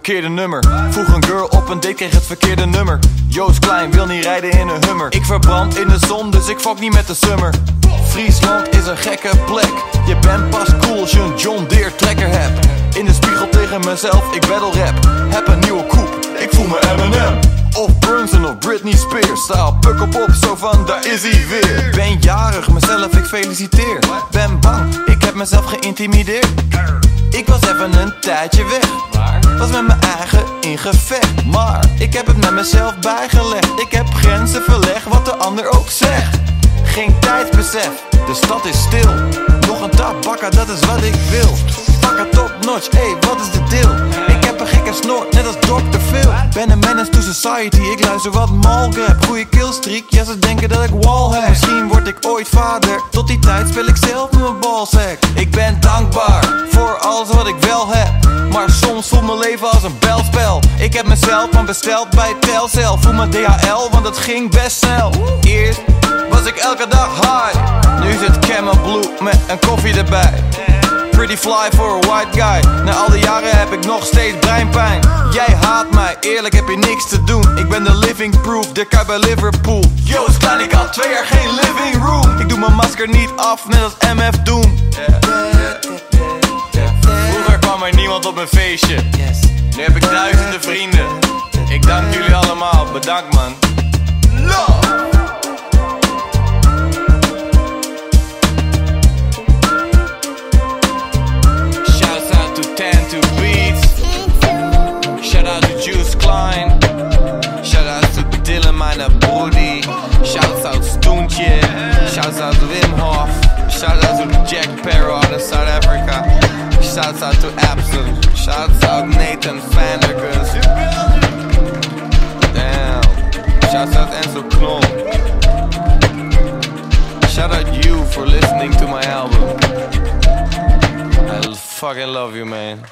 verkeerde nummer. Vroeg een girl op een date, kreeg het verkeerde nummer. Joost Klein wil niet rijden in een hummer. Ik verbrand in de zon, dus ik fuck niet met de summer. Friesland is een gekke plek. Je bent pas cool als je een John Deere trekker hebt. In de spiegel tegen mezelf, ik battle rap. Heb een nieuwe coupe, ik voel me Eminem. Of Brunson of Britney Spears. Sta puk op op, zo van daar is hij weer. Ben jarig, mezelf ik feliciteer. Ben bang, ik heb mezelf geïntimideerd. Ik was even een tijdje weg. Was met mijn eigen in gevecht. Maar ik heb het met mezelf bijgelegd. Ik heb grenzen verlegd, wat de ander ook zegt. Geen tijdsbesef, de stad is stil. Nog een tabakka, dat is wat ik wil. Pakka top notch, ey, wat is de deal? Ik heb een gekke snor, net als Dr. Phil. Ben een menace to society, ik luister wat malgrap. Goeie killstreak, ja ze denken dat ik wall heb. Misschien word ik ooit vader, tot die tijd speel ik zelf met mijn balsack. Ik ben dankbaar voor alles wat ik wel heb. Maar soms voelt mijn leven als een belspel. Ik heb mezelf van besteld bij Telcel. Voel me DHL, want het ging best snel. Eerst was ik elke dag high. Nu het Camel Blue met een koffie erbij. Pretty fly for a white guy. Na al die jaren heb ik nog steeds breinpijn. Jij haat mij, eerlijk heb je niks te doen. Ik ben de living proof, de kuip bij Liverpool. Yo, klein, ik had twee jaar geen living room. Ik doe mijn masker niet af, net als MF Doom. Er niemand op mijn feestje. Nu heb ik duizenden vrienden. Ik dank jullie allemaal, bedankt man. Love! Shouts out to Tantu Beats. Shout out to Juice Klein. Shout out to Dylan, meine Brudi. Shouts out Stoontje. Shouts out Wim Hof. Shout out to Jack Perro out of South Africa. Shouts out to Absol. Shouts out Nathan Vandergus. Damn. Shouts out Enzo Knol. Shout out you for listening to my album. I fucking love you, man.